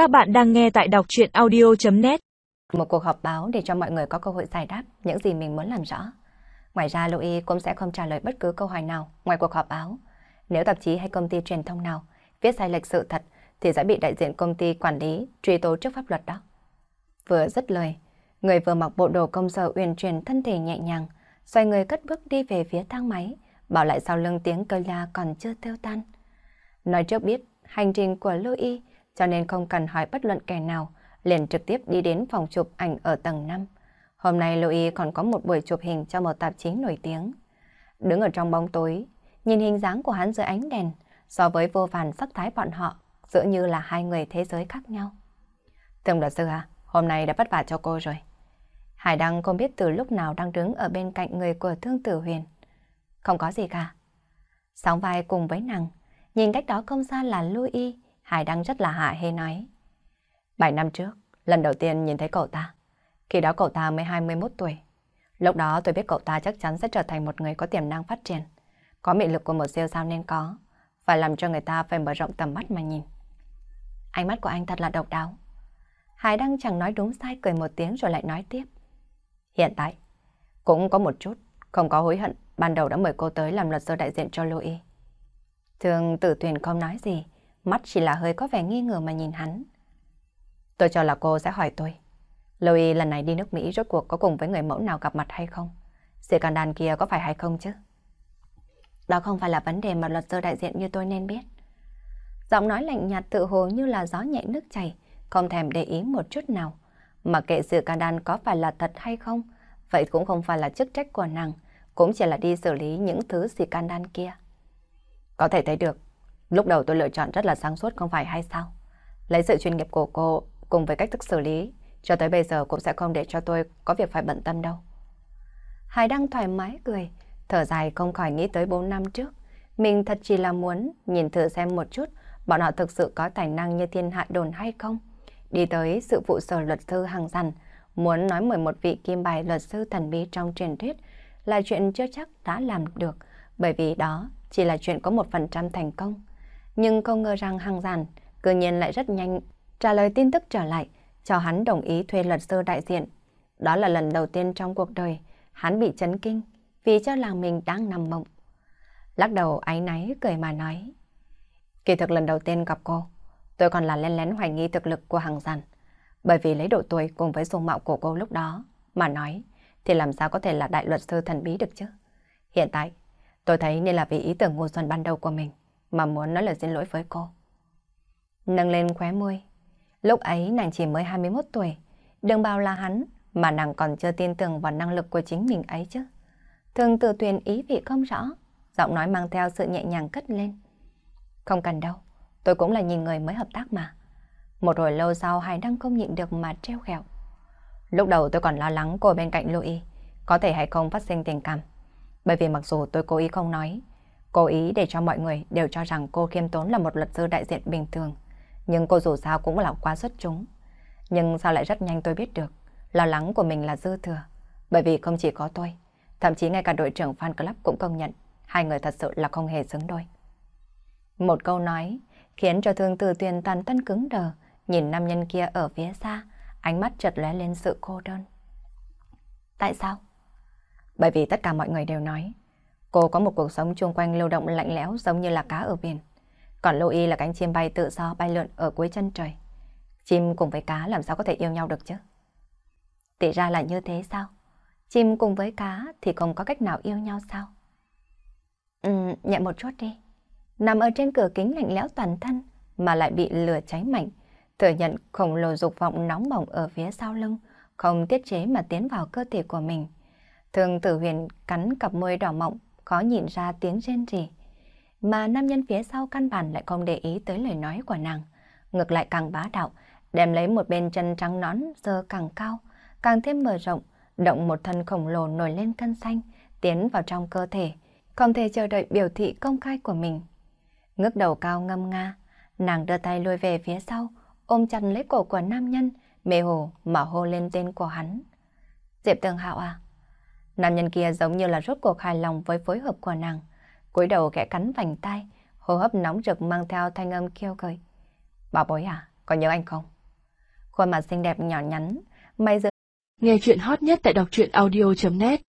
Các bạn đang nghe tại đọc chuyện audio.net Một cuộc họp báo để cho mọi người có cơ hội giải đáp những gì mình muốn làm rõ. Ngoài ra Louis cũng sẽ không trả lời bất cứ câu hỏi nào ngoài cuộc họp báo. Nếu tạp chí hay công ty truyền thông nào viết sai lệch sự thật thì sẽ bị đại diện công ty quản lý truy tố trước pháp luật đó. Vừa dứt lời, người vừa mặc bộ đồ công sở uyển chuyển thân thể nhẹ nhàng, xoay người cất bước đi về phía thang máy, bảo lại sau lưng tiếng cơ la còn chưa tiêu tan. Nói trước biết hành trình của Louis cho nên không cần hỏi bất luận kẻ nào, liền trực tiếp đi đến phòng chụp ảnh ở tầng 5. Hôm nay Louis còn có một buổi chụp hình cho một tạp chí nổi tiếng. Đứng ở trong bóng tối, nhìn hình dáng của hắn dưới ánh đèn, so với vô vàn sắc thái bọn họ, dựa như là hai người thế giới khác nhau. tường luật sư à, hôm nay đã vất vả cho cô rồi. Hải Đăng không biết từ lúc nào đang đứng ở bên cạnh người của Thương Tử Huyền. Không có gì cả. Sóng vai cùng với nàng, nhìn cách đó không xa là Louis, Hải Đăng rất là hạ hê nói. Bảy năm trước, lần đầu tiên nhìn thấy cậu ta. Khi đó cậu ta mới 21 tuổi. Lúc đó tôi biết cậu ta chắc chắn sẽ trở thành một người có tiềm năng phát triển. Có mị lực của một siêu sao nên có. Phải làm cho người ta phải mở rộng tầm mắt mà nhìn. Ánh mắt của anh thật là độc đáo. Hải Đăng chẳng nói đúng sai cười một tiếng rồi lại nói tiếp. Hiện tại, cũng có một chút, không có hối hận, ban đầu đã mời cô tới làm luật sư đại diện cho Louis. Thường tử tuyển không nói gì, mắt chỉ là hơi có vẻ nghi ngờ mà nhìn hắn. Tôi cho là cô sẽ hỏi tôi. Louis lần này đi nước Mỹ rốt cuộc có cùng với người mẫu nào gặp mặt hay không? Sự can đàn kia có phải hay không chứ? Đó không phải là vấn đề mà luật sư đại diện như tôi nên biết. Giọng nói lạnh nhạt tự hồ như là gió nhẹ nước chảy, không thèm để ý một chút nào. Mà kệ sự can đàn có phải là thật hay không, vậy cũng không phải là chức trách của nàng, cũng chỉ là đi xử lý những thứ sự can đan kia. Có thể thấy được, Lúc đầu tôi lựa chọn rất là sáng suốt không phải hay sao? Lấy sự chuyên nghiệp của cô cùng với cách thức xử lý, cho tới bây giờ cũng sẽ không để cho tôi có việc phải bận tâm đâu. Hải đang thoải mái cười, thở dài không khỏi nghĩ tới 4 năm trước. Mình thật chỉ là muốn nhìn thử xem một chút bọn họ thực sự có tài năng như thiên hạ đồn hay không. Đi tới sự vụ sở luật sư hàng rằn, muốn nói mời một vị kim bài luật sư thần bí trong truyền thuyết là chuyện chưa chắc đã làm được, bởi vì đó chỉ là chuyện có một phần trăm thành công nhưng không ngờ rằng hàng giản, cơ nhiên lại rất nhanh trả lời tin tức trở lại, cho hắn đồng ý thuê luật sư đại diện. Đó là lần đầu tiên trong cuộc đời, hắn bị chấn kinh vì cho là mình đang nằm mộng. Lắc đầu áy náy cười mà nói. Kỳ thực lần đầu tiên gặp cô, tôi còn là lén lén hoài nghi thực lực của hàng giản. Bởi vì lấy độ tuổi cùng với dung mạo của cô lúc đó mà nói, thì làm sao có thể là đại luật sư thần bí được chứ? Hiện tại, tôi thấy nên là vì ý tưởng ngu xuẩn ban đầu của mình mà muốn nói lời xin lỗi với cô. Nâng lên khóe môi. Lúc ấy nàng chỉ mới 21 tuổi, đừng bao là hắn, mà nàng còn chưa tin tưởng vào năng lực của chính mình ấy chứ. Thường tự tuyển ý vị không rõ, giọng nói mang theo sự nhẹ nhàng cất lên. Không cần đâu, tôi cũng là nhìn người mới hợp tác mà. Một hồi lâu sau Hải đang không nhịn được mà treo khẹo. Lúc đầu tôi còn lo lắng cô bên cạnh Louis, có thể hay không phát sinh tình cảm. Bởi vì mặc dù tôi cố ý không nói, Cố ý để cho mọi người đều cho rằng cô khiêm tốn là một luật sư đại diện bình thường. Nhưng cô dù sao cũng là quá xuất chúng. Nhưng sao lại rất nhanh tôi biết được, lo lắng của mình là dư thừa. Bởi vì không chỉ có tôi, thậm chí ngay cả đội trưởng fan club cũng công nhận hai người thật sự là không hề xứng đôi. Một câu nói khiến cho thương từ tuyền tàn thân cứng đờ, nhìn nam nhân kia ở phía xa, ánh mắt chợt lóe lên sự cô đơn. Tại sao? Bởi vì tất cả mọi người đều nói Cô có một cuộc sống chung quanh lưu động lạnh lẽo giống như là cá ở biển. Còn Louis là cánh chim bay tự do bay lượn ở cuối chân trời. Chim cùng với cá làm sao có thể yêu nhau được chứ? Tỷ ra là như thế sao? Chim cùng với cá thì không có cách nào yêu nhau sao? Ừ, nhẹ một chút đi. Nằm ở trên cửa kính lạnh lẽo toàn thân mà lại bị lửa cháy mạnh. Thừa nhận khổng lồ dục vọng nóng bỏng ở phía sau lưng, không tiết chế mà tiến vào cơ thể của mình. Thường tử huyền cắn cặp môi đỏ mọng khó nhìn ra tiếng rên rỉ. Mà nam nhân phía sau căn bản lại không để ý tới lời nói của nàng. Ngược lại càng bá đạo, đem lấy một bên chân trắng nón dơ càng cao, càng thêm mở rộng, động một thân khổng lồ nổi lên cân xanh, tiến vào trong cơ thể, không thể chờ đợi biểu thị công khai của mình. Ngước đầu cao ngâm nga, nàng đưa tay lùi về phía sau, ôm chặt lấy cổ của nam nhân, mê hồ mà hô lên tên của hắn. Diệp Tường Hạo à? Nam nhân kia giống như là rốt cuộc hài lòng với phối hợp của nàng. cúi đầu kẽ cắn vành tay, hô hấp nóng rực mang theo thanh âm kêu gợi. Bảo bối à, có nhớ anh không? Khuôn mặt xinh đẹp nhỏ nhắn, mày giờ... Nghe chuyện hot nhất tại đọc truyện audio.net